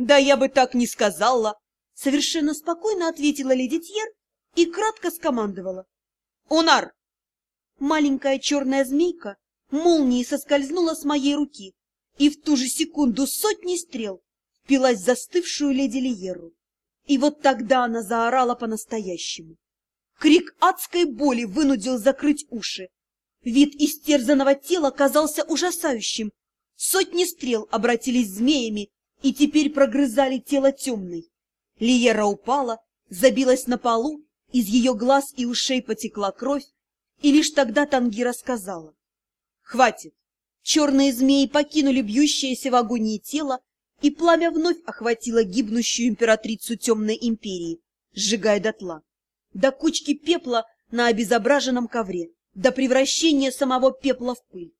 Да я бы так не сказала. Совершенно спокойно ответила леди Тьер и кратко скомандовала. Унар! Маленькая черная змейка молнией соскользнула с моей руки и в ту же секунду сотни стрел впилась в застывшую леди Лиеру. И вот тогда она заорала по-настоящему. Крик адской боли вынудил закрыть уши. Вид истерзанного тела казался ужасающим. Сотни стрел обратились змеями и теперь прогрызали тело темной. Лиера упала, забилась на полу, из ее глаз и ушей потекла кровь, и лишь тогда Тангира сказала. «Хватит!» Черные змеи покинули бьющееся в агонии тело, и пламя вновь охватило гибнущую императрицу Темной Империи, сжигая дотла, до кучки пепла на обезображенном ковре, до превращения самого пепла в пыль.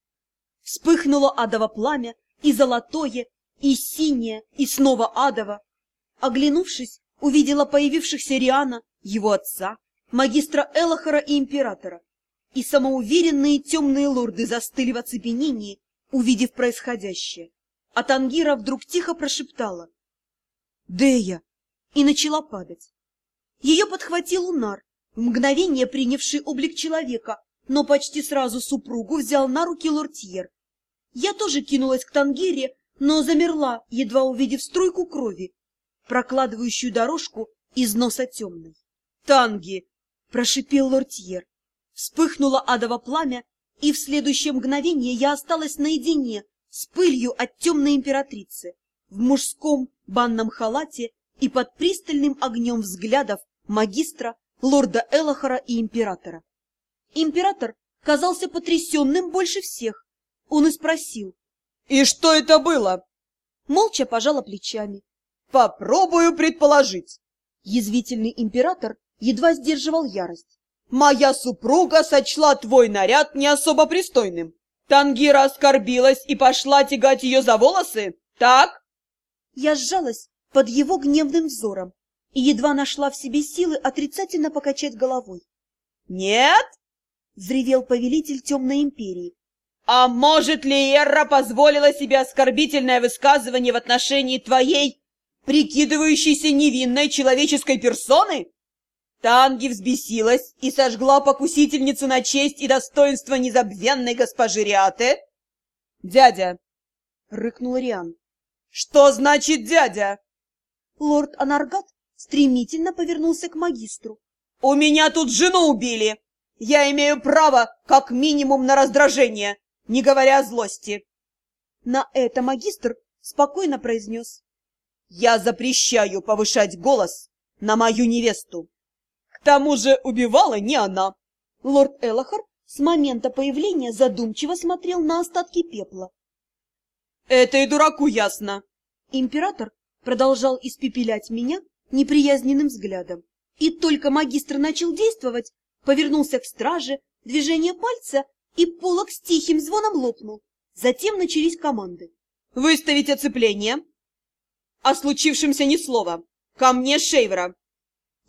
Вспыхнуло адово пламя, и золотое, и синее, и снова адово. Оглянувшись, увидела появившихся Риана, его отца, магистра Элохора и императора. И самоуверенные темные лорды застыли в оцепенении, увидев происходящее. А Тангира вдруг тихо прошептала «Дея!» и начала падать. Ее подхватил Унар, в мгновение принявший облик человека, но почти сразу супругу взял на руки лортьер. Я тоже кинулась к Тангире, но замерла, едва увидев струйку крови, прокладывающую дорожку из носа темной. «Танги!» — прошипел лортьер. Вспыхнуло адово пламя, и в следующее мгновение я осталась наедине с пылью от темной императрицы в мужском банном халате и под пристальным огнем взглядов магистра, лорда Элохора и императора. Император казался потрясенным больше всех. Он и спросил. «И что это было?» Молча пожала плечами. «Попробую предположить». Язвительный император едва сдерживал ярость. «Моя супруга сочла твой наряд не особо пристойным. Тангира оскорбилась и пошла тягать ее за волосы, так?» Я сжалась под его гневным взором и едва нашла в себе силы отрицательно покачать головой. «Нет?» — взревел повелитель темной империи. «А может ли Эрра позволила себе оскорбительное высказывание в отношении твоей прикидывающейся невинной человеческой персоны?» Танги взбесилась и сожгла покусительницу на честь и достоинство незабвенной госпожи Риаты. «Дядя!» — рыкнул Риан. «Что значит дядя?» Лорд Анаргат стремительно повернулся к магистру. «У меня тут жену убили! Я имею право как минимум на раздражение, не говоря о злости!» На это магистр спокойно произнес. «Я запрещаю повышать голос на мою невесту!» К тому же убивала не она. Лорд Элохар с момента появления задумчиво смотрел на остатки пепла. Это и дураку ясно. Император продолжал испепелять меня неприязненным взглядом. И только магистр начал действовать, повернулся к страже, движение пальца, и полок с тихим звоном лопнул. Затем начались команды. «Выставить оцепление!» «О случившемся ни слова! Ко мне Шейвера!»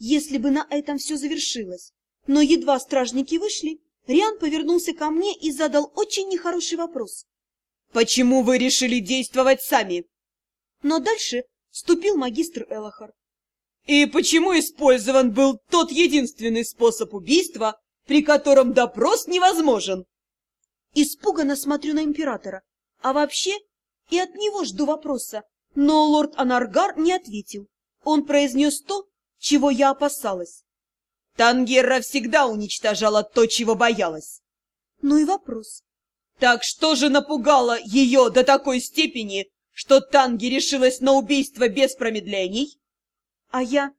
если бы на этом все завершилось. Но едва стражники вышли, Риан повернулся ко мне и задал очень нехороший вопрос. «Почему вы решили действовать сами?» Но дальше вступил магистр Элохар. «И почему использован был тот единственный способ убийства, при котором допрос невозможен?» Испуганно смотрю на императора. А вообще, и от него жду вопроса. Но лорд Анаргар не ответил. Он произнес то, чего я опасалась. Тангера всегда уничтожала то, чего боялась. Ну и вопрос. Так что же напугало ее до такой степени, что Танги решилась на убийство без промедлений? А я...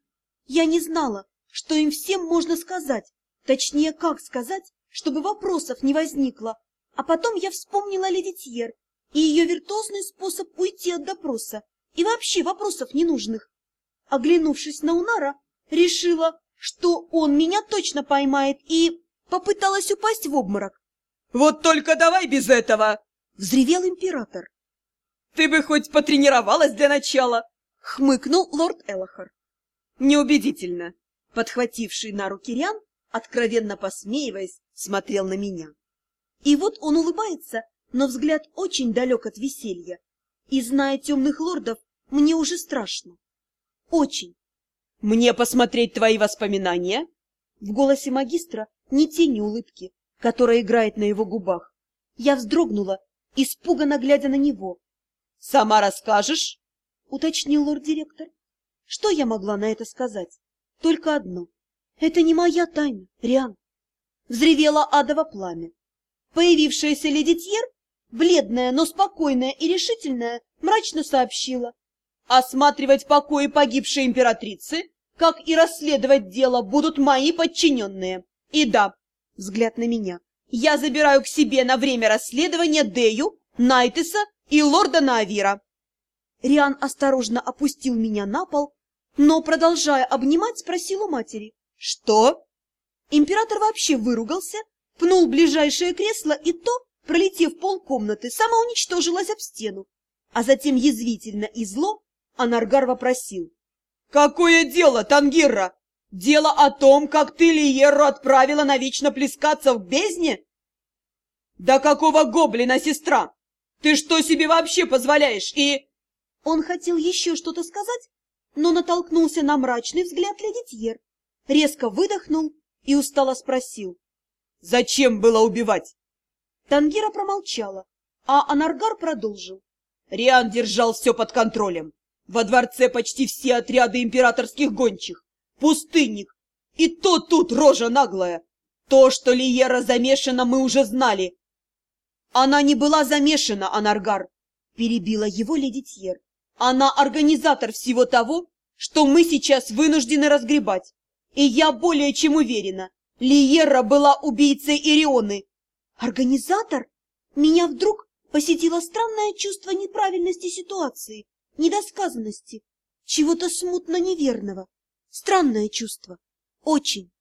я не знала, что им всем можно сказать. Точнее, как сказать, чтобы вопросов не возникло. А потом я вспомнила леди Тьер и ее виртуозный способ уйти от допроса. И вообще вопросов ненужных. Оглянувшись на Унара, решила, что он меня точно поймает, и попыталась упасть в обморок. «Вот только давай без этого!» — взревел император. «Ты бы хоть потренировалась для начала!» — хмыкнул лорд Элохар. «Неубедительно!» — подхвативший на руки Риан, откровенно посмеиваясь, смотрел на меня. И вот он улыбается, но взгляд очень далек от веселья. И, зная темных лордов, Мне уже страшно. Очень. Мне посмотреть твои воспоминания? В голосе магистра ни тени улыбки, которая играет на его губах. Я вздрогнула, испуганно глядя на него. «Сама расскажешь?» — уточнил лорд-директор. Что я могла на это сказать? Только одно. Это не моя тайна, Риан. Взревело адово пламя. Появившаяся леди Тьер, бледная, но спокойная и решительная, мрачно сообщила. Осматривать покои погибшей императрицы, как и расследовать дело, будут мои подчиненные. И да, взгляд на меня, я забираю к себе на время расследования Дею, Найтеса и лорда Наавира. Риан осторожно опустил меня на пол, но, продолжая обнимать, спросил у матери. «Что?» Император вообще выругался, пнул ближайшее кресло, и то, пролетев полкомнаты, самоуничтожилось об стену. А затем язвительно и зло Анаргар вопросил. «Какое дело, Тангирра? Дело о том, как ты Лиеру отправила навечно плескаться в бездне? Да какого гоблина, сестра? Ты что себе вообще позволяешь и...» Он хотел еще что-то сказать, но натолкнулся на мрачный взгляд леди Тьер, резко выдохнул и устало спросил. «Зачем было убивать?» Тангира промолчала, а Анаргар продолжил. Риан держал все под контролем. Во дворце почти все отряды императорских гончих. Пустынник. И то тут рожа наглая. То, что Лиера замешана, мы уже знали. Она не была замешана, Анаргар, перебила его леди Тьер. Она организатор всего того, что мы сейчас вынуждены разгребать. И я более чем уверена, Лиера была убийцей Ирионы. Организатор? Меня вдруг посетило странное чувство неправильности ситуации, недосказанности, чего-то смутно неверного. Странное чувство. Очень.